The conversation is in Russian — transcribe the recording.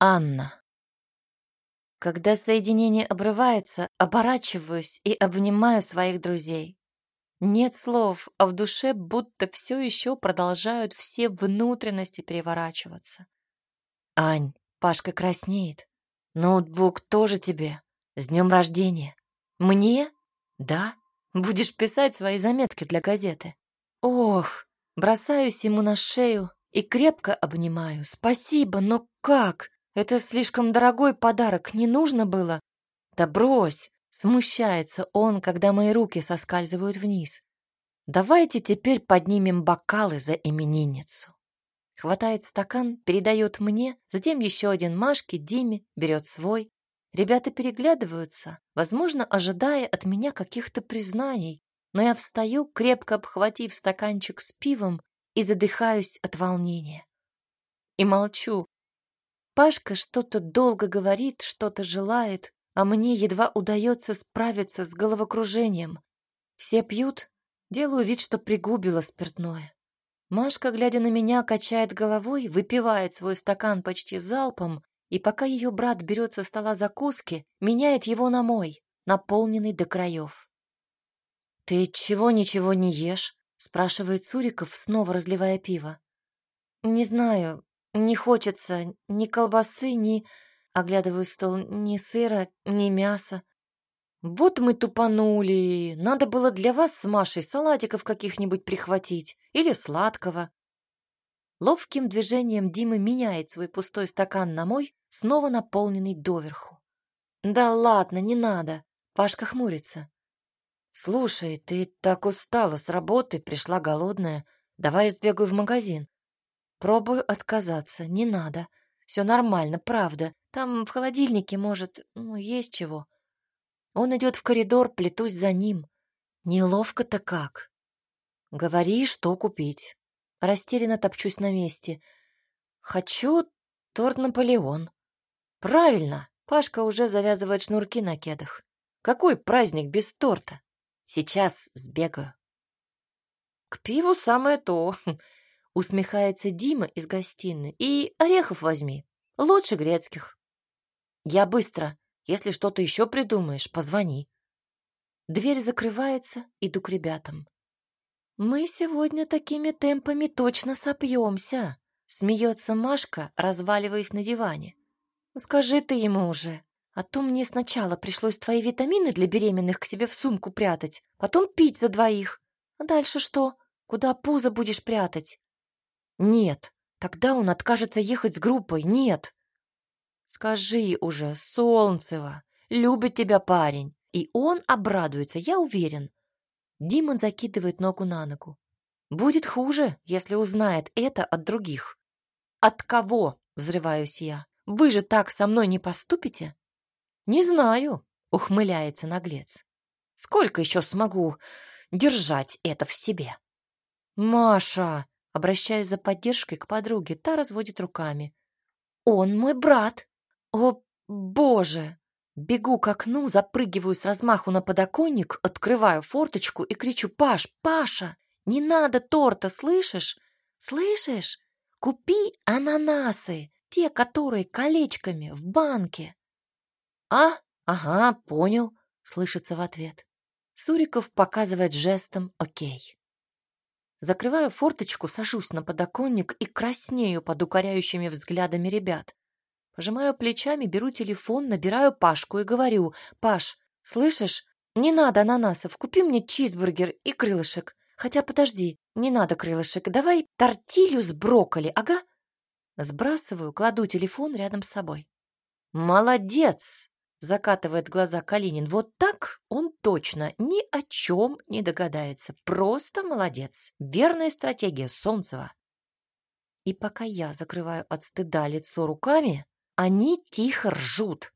Анна. Когда соединение обрывается, оборачиваюсь и обнимаю своих друзей. Нет слов, а в душе будто все еще продолжают все внутренности переворачиваться. Ань, Пашка краснеет. Ноутбук тоже тебе. С днем рождения. Мне? Да. Будешь писать свои заметки для газеты. Ох, бросаюсь ему на шею и крепко обнимаю. Спасибо, но как? Это слишком дорогой подарок, не нужно было. Да брось, смущается он, когда мои руки соскальзывают вниз. Давайте теперь поднимем бокалы за именинницу. Хватает стакан, передает мне, затем еще один Машке, Диме, берет свой. Ребята переглядываются, возможно, ожидая от меня каких-то признаний, но я встаю, крепко обхватив стаканчик с пивом и задыхаюсь от волнения. И молчу, Пашка что-то долго говорит, что-то желает, а мне едва удается справиться с головокружением. Все пьют, делаю вид, что пригубила спиртное. Машка, глядя на меня, качает головой, выпивает свой стакан почти залпом, и пока ее брат берет со стола закуски, меняет его на мой, наполненный до краев. «Ты чего ничего не ешь?» — спрашивает Суриков, снова разливая пиво. «Не знаю, не хочется ни колбасы, ни... Оглядываю стол, ни сыра, ни мяса. Вот мы тупанули. Надо было для вас с Машей салатиков каких-нибудь прихватить. Или сладкого. Ловким движением Дима меняет свой пустой стакан на мой, снова наполненный доверху. Да ладно, не надо. Пашка хмурится. Слушай, ты так устала с работы, пришла голодная. Давай я сбегаю в магазин. Пробую отказаться, не надо. Все нормально, правда. Там в холодильнике, может, ну, есть чего. Он идет в коридор, плетусь за ним. Неловко-то как. Говори, что купить. Растерянно топчусь на месте. Хочу торт Наполеон. Правильно, Пашка уже завязывает шнурки на кедах. Какой праздник без торта? Сейчас сбегаю. К пиву самое то. Усмехается Дима из гостиной. И орехов возьми. Лучше грецких. Я быстро. Если что-то еще придумаешь, позвони. Дверь закрывается, иду к ребятам. Мы сегодня такими темпами точно сопьемся. Смеется Машка, разваливаясь на диване. Скажи ты ему уже. А то мне сначала пришлось твои витамины для беременных к себе в сумку прятать, потом пить за двоих. А дальше что? Куда пузо будешь прятать? Нет, тогда он откажется ехать с группой. Нет. Скажи уже, Солнцева, любит тебя парень, и он обрадуется, я уверен. Димон закидывает ногу на ногу. Будет хуже, если узнает это от других. От кого? Взрываюсь я. Вы же так со мной не поступите? Не знаю, ухмыляется наглец. Сколько еще смогу держать это в себе? Маша, Обращаюсь за поддержкой к подруге, та разводит руками. «Он мой брат! О, боже!» Бегу к окну, запрыгиваю с размаху на подоконник, открываю форточку и кричу «Паш, Паша, не надо торта, слышишь? Слышишь? Купи ананасы, те, которые колечками в банке». «А, ага, понял», — слышится в ответ. Суриков показывает жестом «Окей». Закрываю форточку, сажусь на подоконник и краснею под укоряющими взглядами ребят. Пожимаю плечами, беру телефон, набираю Пашку и говорю, «Паш, слышишь, не надо ананасов, купи мне чизбургер и крылышек. Хотя подожди, не надо крылышек, давай тортилью с брокколи, ага?» Сбрасываю, кладу телефон рядом с собой. «Молодец!» Закатывает глаза Калинин. Вот так он точно ни о чем не догадается. Просто молодец. Верная стратегия Солнцева. И пока я закрываю от стыда лицо руками, они тихо ржут.